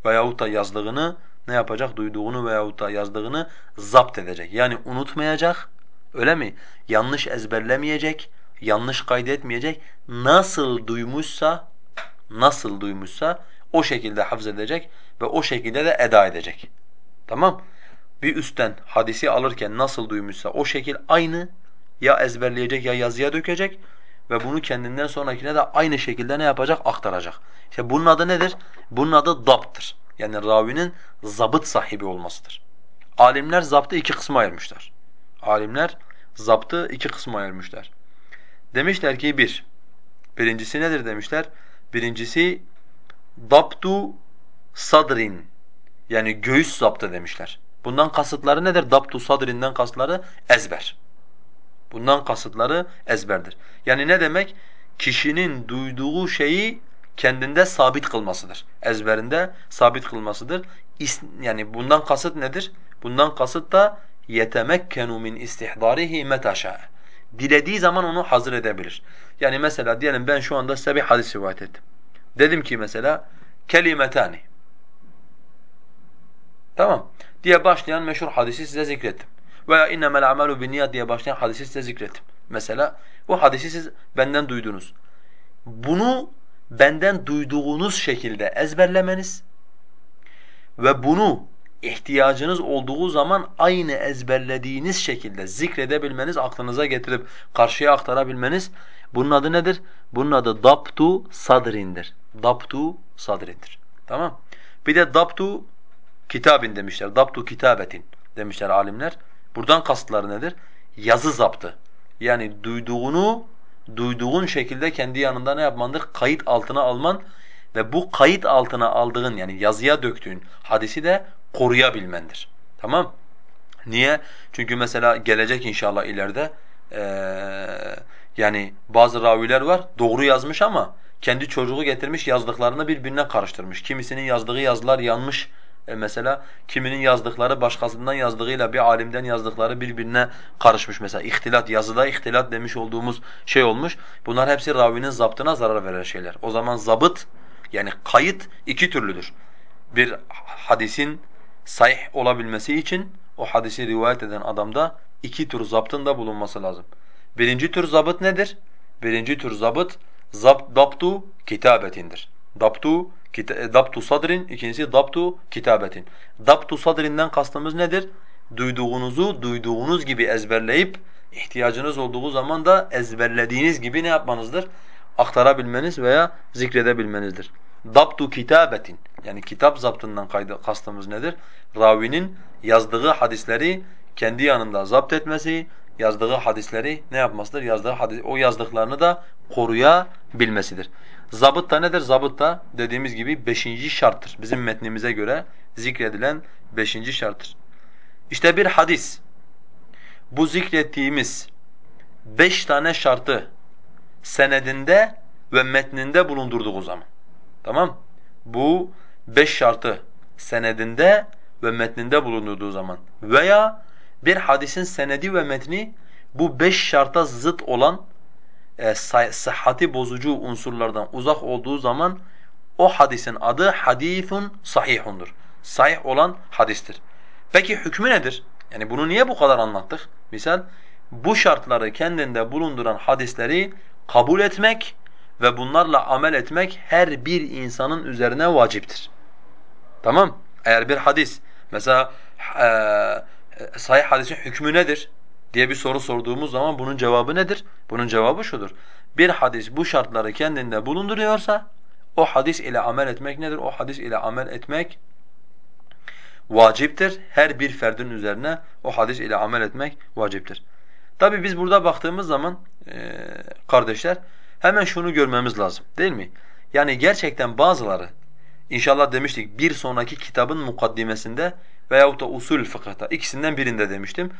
veyahut da yazdığını ne yapacak? Duyduğunu veyahut da yazdığını zapt edecek. Yani unutmayacak, öyle mi? Yanlış ezberlemeyecek, yanlış kaydetmeyecek. Nasıl duymuşsa, nasıl duymuşsa o şekilde hafız edecek ve o şekilde de eda edecek. Tamam? Bir üstten hadisi alırken nasıl duymuşsa o şekil aynı ya ezberleyecek ya yazıya dökecek ve bunu kendinden sonrakine de aynı şekilde ne yapacak? Aktaracak. İşte bunun adı nedir? Bunun adı daptır. Yani ravinin zabıt sahibi olmasıdır. Alimler zaptı iki kısma ayırmışlar. Alimler zaptı iki kısma ayırmışlar. Demişler ki bir, birincisi nedir demişler? Birincisi daptu sadrin yani göğüs zaptı demişler. Bundan kasıtları nedir? Daptu sadrinden kasıtları ezber. Bundan kasıtları ezberdir. Yani ne demek? Kişinin duyduğu şeyi kendinde sabit kılmasıdır. Ezberinde sabit kılmasıdır. Yani bundan kasıt nedir? Bundan kasıt da yetemekkenu min istihdarihi meta Dilediği zaman onu hazır edebilir. Yani mesela diyelim ben şu anda size bir hadis rivayet ettim. Dedim ki mesela kelimetani. Tamam. Diye başlayan meşhur hadisi size zikrettim. Veya innemel amelu binniyat diye başlayan hadisi size zikrettim. Mesela bu hadisi siz benden duydunuz. Bunu benden duyduğunuz şekilde ezberlemeniz ve bunu ihtiyacınız olduğu zaman aynı ezberlediğiniz şekilde zikredebilmeniz, aklınıza getirip karşıya aktarabilmeniz bunun adı nedir? Bunun adı daptu sadrindir. Daptu sadrindir. Tamam? Bir de daptu kitabin demişler. Daptu kitabetin demişler alimler. Buradan kastları nedir? Yazı zaptı. Yani duyduğunu duyduğun şekilde kendi yanında ne yapmandır? Kayıt altına alman ve bu kayıt altına aldığın yani yazıya döktüğün hadisi de koruyabilmendir. Tamam? Niye? Çünkü mesela gelecek inşallah ileride ee, yani bazı raviler var doğru yazmış ama kendi çocuğu getirmiş yazdıklarını birbirine karıştırmış. Kimisinin yazdığı yazılar yanlış e mesela kiminin yazdıkları başkasından yazdığıyla bir alimden yazdıkları birbirine karışmış mesela. ihtilat, yazıda ihtilat demiş olduğumuz şey olmuş. Bunlar hepsi ravinin zaptına zarar veren şeyler. O zaman zabıt yani kayıt iki türlüdür. Bir hadisin sahih olabilmesi için o hadisi rivayet eden adamda iki tür zaptın da bulunması lazım. Birinci tür zabıt nedir? Birinci tür zabıt zabt, daptu kitabetindir. Daptu e, Dabtu sadrin, ikincisi dabtu kitabetin. Dabtu sadrinden kastımız nedir? Duyduğunuzu duyduğunuz gibi ezberleyip ihtiyacınız olduğu zaman da ezberlediğiniz gibi ne yapmanızdır? Aktarabilmeniz veya zikredebilmenizdir. Dabtu kitabetin yani kitap zaptından kastımız nedir? Ravinin yazdığı hadisleri kendi yanında zapt etmesi, yazdığı hadisleri ne yapmasıdır? Yazdığı hadis, o yazdıklarını da koruyabilmesidir. Zabıt da nedir? Zabıt da dediğimiz gibi beşinci şarttır. Bizim metnimize göre zikredilen beşinci şarttır. İşte bir hadis. Bu zikrettiğimiz beş tane şartı senedinde ve metninde bulundurduğu zaman. Tamam? Bu beş şartı senedinde ve metninde bulundurduğu zaman veya bir hadisin senedi ve metni bu beş şarta zıt olan e, sıhhati bozucu unsurlardan uzak olduğu zaman o hadisin adı hadisun sahihundur. Sahih olan hadistir. Peki hükmü nedir? Yani bunu niye bu kadar anlattık? Misal bu şartları kendinde bulunduran hadisleri kabul etmek ve bunlarla amel etmek her bir insanın üzerine vaciptir. Tamam? Eğer bir hadis mesela e, sahih hadisin hükmü nedir? diye bir soru sorduğumuz zaman bunun cevabı nedir? Bunun cevabı şudur. Bir hadis bu şartları kendinde bulunduruyorsa o hadis ile amel etmek nedir? O hadis ile amel etmek vaciptir. Her bir ferdin üzerine o hadis ile amel etmek vaciptir. Tabi biz burada baktığımız zaman e, kardeşler hemen şunu görmemiz lazım değil mi? Yani gerçekten bazıları inşallah demiştik bir sonraki kitabın mukaddimesinde veyahut da usul fıkıhta ikisinden birinde demiştim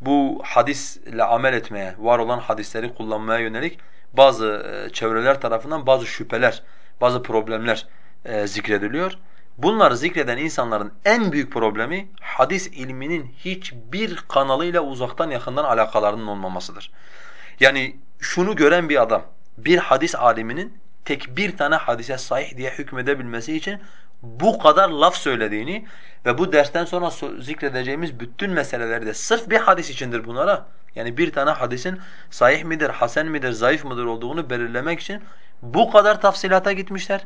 bu hadisle amel etmeye, var olan hadisleri kullanmaya yönelik bazı e, çevreler tarafından bazı şüpheler, bazı problemler e, zikrediliyor. Bunları zikreden insanların en büyük problemi hadis ilminin hiçbir kanalıyla uzaktan yakından alakalarının olmamasıdır. Yani şunu gören bir adam, bir hadis aliminin tek bir tane hadise sahih diye hükmedebilmesi için bu kadar laf söylediğini ve bu dersten sonra zikredeceğimiz bütün meseleleri de sırf bir hadis içindir bunlara. Yani bir tane hadisin sahih midir, hasen midir, zayıf mıdır olduğunu belirlemek için bu kadar tafsilata gitmişler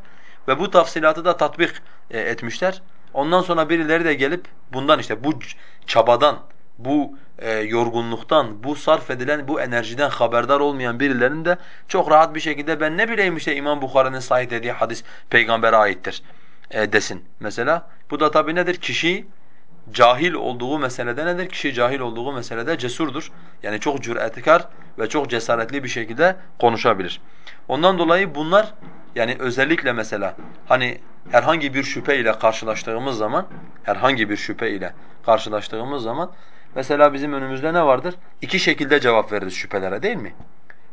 ve bu tafsilatı da tatbik e, etmişler. Ondan sonra birileri de gelip bundan işte bu çabadan, bu e, yorgunluktan, bu sarf edilen bu enerjiden haberdar olmayan birilerinin de çok rahat bir şekilde ben ne bileyim işte İmam Bukhari'nin sahih dediği hadis peygambere aittir e, desin mesela. Bu da tabii nedir? Kişi cahil olduğu meselede nedir? Kişi cahil olduğu meselede cesurdur. Yani çok cüretkar ve çok cesaretli bir şekilde konuşabilir. Ondan dolayı bunlar yani özellikle mesela hani herhangi bir şüphe ile karşılaştığımız zaman herhangi bir şüphe ile karşılaştığımız zaman mesela bizim önümüzde ne vardır? İki şekilde cevap veririz şüphelere değil mi?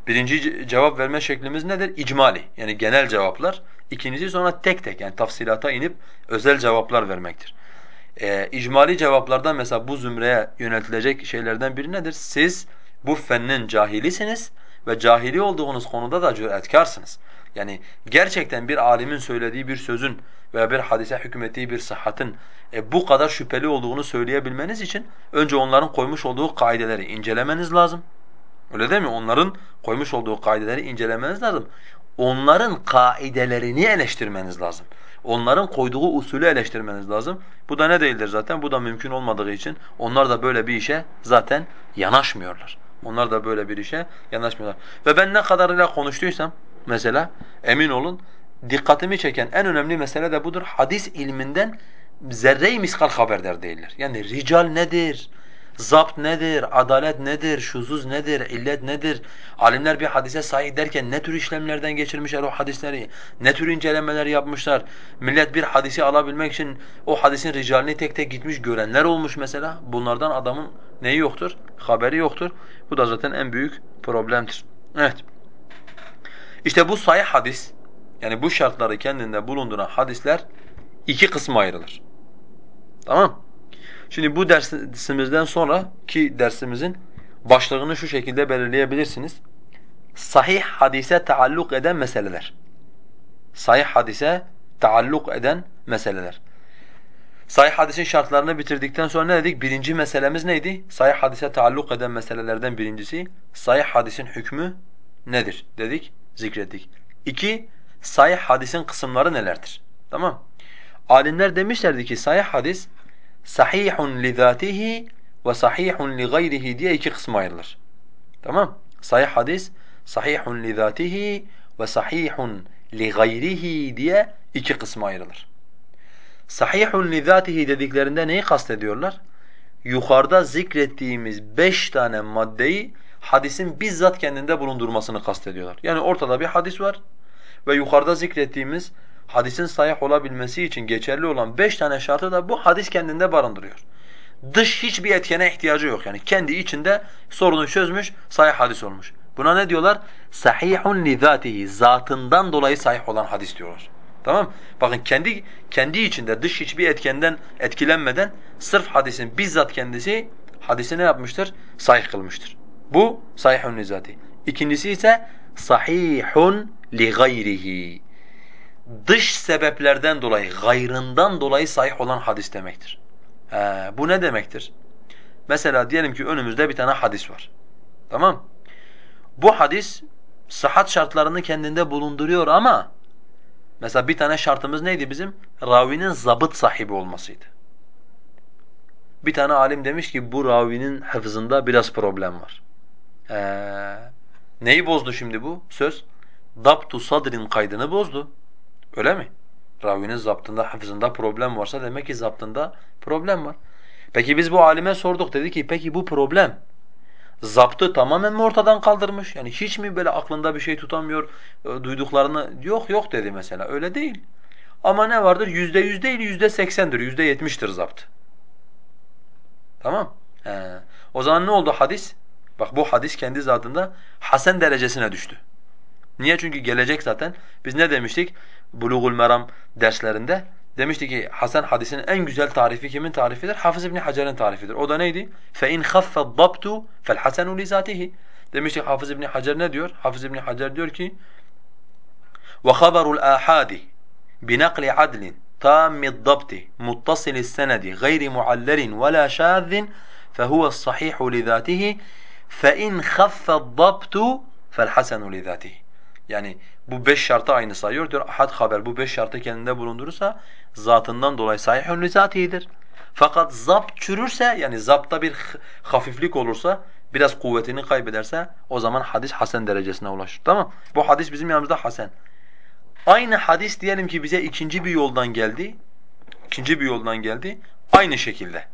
Birinci cevap verme şeklimiz nedir? İcmali yani genel cevaplar. İkincisi sonra tek tek yani tafsilata inip özel cevaplar vermektir. Ee, icmali cevaplardan mesela bu zümreye yöneltilecek şeylerden biri nedir? Siz bu fennin cahilisiniz ve cahili olduğunuz konuda da cüretkarsınız. Yani gerçekten bir alimin söylediği bir sözün veya bir hadise hükmettiği bir sıhhatin e, bu kadar şüpheli olduğunu söyleyebilmeniz için önce onların koymuş olduğu kaideleri incelemeniz lazım. Öyle değil mi? Onların koymuş olduğu kaideleri incelemeniz lazım. Onların kaidelerini eleştirmeniz lazım. Onların koyduğu usulü eleştirmeniz lazım. Bu da ne değildir zaten? Bu da mümkün olmadığı için onlar da böyle bir işe zaten yanaşmıyorlar. Onlar da böyle bir işe yanaşmıyorlar. Ve ben ne kadarıyla konuştuysam mesela emin olun dikkatimi çeken en önemli mesele de budur. Hadis ilminden zerre-i miskal haberdar değiller. Yani rical nedir? Zapt nedir? Adalet nedir? Şuzuz nedir? illet nedir? Alimler bir hadise sahih derken ne tür işlemlerden geçirmişler o hadisleri? Ne tür incelemeler yapmışlar? Millet bir hadisi alabilmek için o hadisin ricalini tek tek gitmiş görenler olmuş mesela. Bunlardan adamın neyi yoktur? Haberi yoktur. Bu da zaten en büyük problemdir. Evet. İşte bu sahih hadis yani bu şartları kendinde bulunduran hadisler iki kısma ayrılır. Tamam? Şimdi bu dersimizden sonra ki dersimizin başlığını şu şekilde belirleyebilirsiniz. Sahih hadise taalluk eden meseleler. Sahih hadise taalluk eden meseleler. Sahih hadisin şartlarını bitirdikten sonra ne dedik? Birinci meselemiz neydi? Sahih hadise taalluk eden meselelerden birincisi sahih hadisin hükmü nedir dedik, zikrettik. İki, sahih hadisin kısımları nelerdir? Tamam? Alimler demişlerdi ki sahih hadis sahihun li zatihi ve sahihun li gayrihi diye iki kısma ayrılır. Tamam? Sahih hadis sahihun li zatihi ve sahihun li gayrihi diye iki kısma ayrılır. Sahihun li zatihi dediklerinde neyi kastediyorlar? Yukarıda zikrettiğimiz beş tane maddeyi hadisin bizzat kendinde bulundurmasını kastediyorlar. Yani ortada bir hadis var ve yukarıda zikrettiğimiz hadisin sahih olabilmesi için geçerli olan beş tane şartı da bu hadis kendinde barındırıyor. Dış hiçbir etkene ihtiyacı yok yani kendi içinde sorunu çözmüş, sahih hadis olmuş. Buna ne diyorlar? Sahihun li zatından dolayı sahih olan hadis diyorlar. Tamam? Bakın kendi kendi içinde dış hiçbir etkenden etkilenmeden sırf hadisin bizzat kendisi hadisi ne yapmıştır? Sahih kılmıştır. Bu sahihun li. İkincisi ise sahihun gayrihi dış sebeplerden dolayı, gayrından dolayı sahih olan hadis demektir. Ee, bu ne demektir? Mesela diyelim ki önümüzde bir tane hadis var. Tamam? Bu hadis sıhhat şartlarını kendinde bulunduruyor ama mesela bir tane şartımız neydi bizim? Ravinin zabıt sahibi olmasıydı. Bir tane alim demiş ki bu ravinin hafızında biraz problem var. Ee, neyi bozdu şimdi bu söz? Dabtu sadrin kaydını bozdu. Öyle mi? Ravinin zaptında, hafızında problem varsa demek ki zaptında problem var. Peki biz bu alime sorduk dedi ki peki bu problem zaptı tamamen mi ortadan kaldırmış? Yani hiç mi böyle aklında bir şey tutamıyor, e, duyduklarını yok yok dedi mesela. Öyle değil. Ama ne vardır? Yüzde yüz değil, yüzde seksendir, yüzde yetmiştir zapt. Tamam. He. O zaman ne oldu hadis? Bak bu hadis kendi zatında hasen derecesine düştü. Niye? Çünkü gelecek zaten. Biz ne demiştik? Bulugul Meram derslerinde demişti ki Hasan hadisin en güzel tarifi kimin tarifidir? Hafız İbn Hacer'in tarifidir. O da neydi? Fe in khaffa dabtu fel hasanu li zatihi. Demişti Hafız İbn Hacer ne diyor? Hafız İbn Hacer diyor ki: "Ve haberul ahadi bi naqli adlin tammi'd dabti muttasil's senedi gayri muallelin ve la şazzin fehuve's sahihu li zatihi fe in khaffa dabtu fel hasanu li zatihi." Yani bu beş şartı aynı sayıyor diyor. Ahad haber bu beş şartı kendinde bulundurursa zatından dolayı sahihun lizatihidir. Fakat zapt çürürse yani zapta bir hafiflik olursa biraz kuvvetini kaybederse o zaman hadis hasen derecesine ulaşır. Tamam? Bu hadis bizim yanımızda hasen. Aynı hadis diyelim ki bize ikinci bir yoldan geldi. İkinci bir yoldan geldi. Aynı şekilde.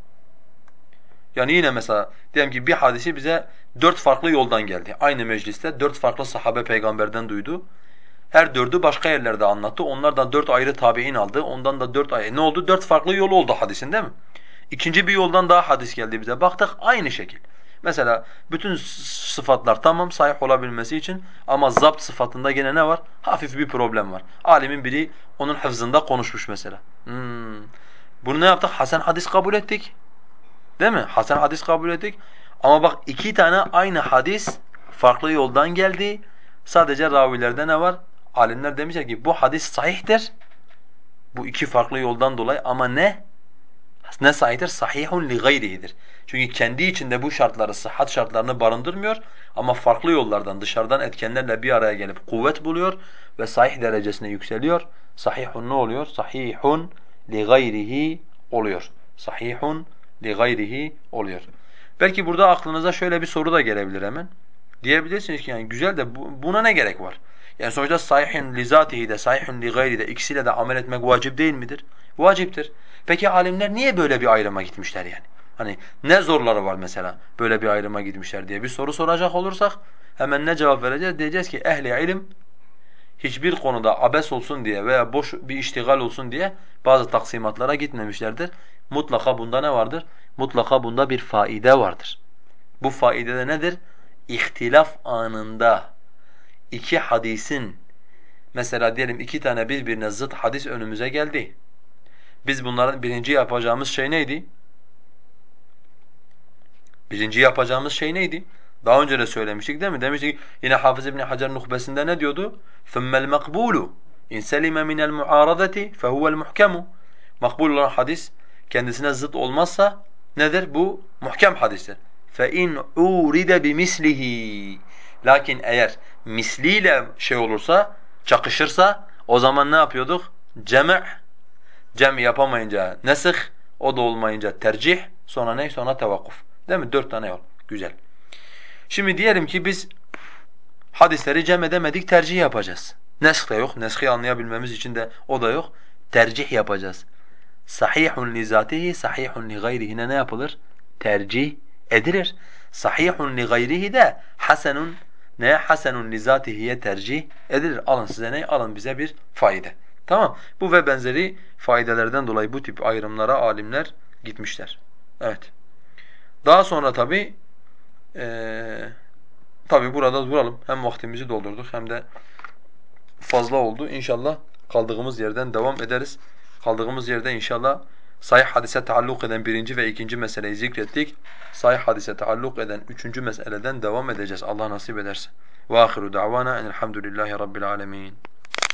Yani yine mesela diyelim ki bir hadisi bize dört farklı yoldan geldi. Aynı mecliste dört farklı sahabe peygamberden duydu. Her dördü başka yerlerde anlattı. Onlardan dört ayrı tabi'in aldı. Ondan da dört ayrı. Ne oldu? Dört farklı yolu oldu hadisin değil mi? İkinci bir yoldan daha hadis geldi bize. Baktık aynı şekil. Mesela bütün sıfatlar tamam sahih olabilmesi için ama zapt sıfatında gene ne var? Hafif bir problem var. Alimin biri onun hıfzında konuşmuş mesela. Hmm. Bunu ne yaptık? Hasan hadis kabul ettik. Değil mi? Hasan hadis kabul ettik. Ama bak iki tane aynı hadis farklı yoldan geldi. Sadece ravilerde ne var? Alimler demişler ki bu hadis sahihtir. Bu iki farklı yoldan dolayı ama ne? Ne sahihtir? Sahihun li gayrihidir. Çünkü kendi içinde bu şartları, sıhhat şartlarını barındırmıyor ama farklı yollardan, dışarıdan etkenlerle bir araya gelip kuvvet buluyor ve sahih derecesine yükseliyor. Sahihun ne oluyor? Sahihun li gayrihi oluyor. Sahihun gayrihi oluyor. Belki burada aklınıza şöyle bir soru da gelebilir hemen. Diyebilirsiniz ki yani güzel de buna ne gerek var? Yani sonuçta sahihun li zatihi de sahihun li gayri de ikisiyle de amel etmek vacip değil midir? Vaciptir. Peki alimler niye böyle bir ayrıma gitmişler yani? Hani ne zorları var mesela böyle bir ayrıma gitmişler diye bir soru soracak olursak hemen ne cevap vereceğiz? Diyeceğiz ki ehli ilim hiçbir konuda abes olsun diye veya boş bir iştigal olsun diye bazı taksimatlara gitmemişlerdir. Mutlaka bunda ne vardır? Mutlaka bunda bir faide vardır. Bu faide de nedir? İhtilaf anında iki hadisin mesela diyelim iki tane birbirine zıt hadis önümüze geldi. Biz bunların birinci yapacağımız şey neydi? Birinci yapacağımız şey neydi? Daha önce de söylemiştik değil mi? Demiştik yine Hafız İbn Hacer Nuhbesinde ne diyordu? ثُمَّ الْمَقْبُولُ اِنْ سَلِمَ مِنَ الْمُعَارَضَةِ فَهُوَ الْمُحْكَمُ Makbul olan hadis kendisine zıt olmazsa nedir? Bu muhkem hadistir. فَاِنْ اُورِدَ بِمِسْلِهِ Lakin eğer misliyle şey olursa, çakışırsa o zaman ne yapıyorduk? Cem' cem yapamayınca nesih, o da olmayınca tercih, sonra ne? Sonra tevakkuf. Değil mi? Dört tane yol. Güzel. Şimdi diyelim ki biz hadisleri cem edemedik, tercih yapacağız. Nesk de yok. Neski anlayabilmemiz için de o da yok. Tercih yapacağız. Sahihun li zatihi, sahihun li gayrihi ne yapılır? Tercih edilir. Sahihun li gayrihi de hasenun ne? Hasenun li zatihiye tercih edilir. Alın size ne? Alın bize bir faide. Tamam. Bu ve benzeri faydelerden dolayı bu tip ayrımlara alimler gitmişler. Evet. Daha sonra tabi ee, tabi burada duralım. Hem vaktimizi doldurduk hem de fazla oldu. İnşallah kaldığımız yerden devam ederiz. Kaldığımız yerde inşallah sahih hadise taalluk eden birinci ve ikinci meseleyi zikrettik. Sahih hadise taalluk eden üçüncü meseleden devam edeceğiz Allah nasip ederse. Ve ahiru davana enelhamdülillahi rabbil alemin.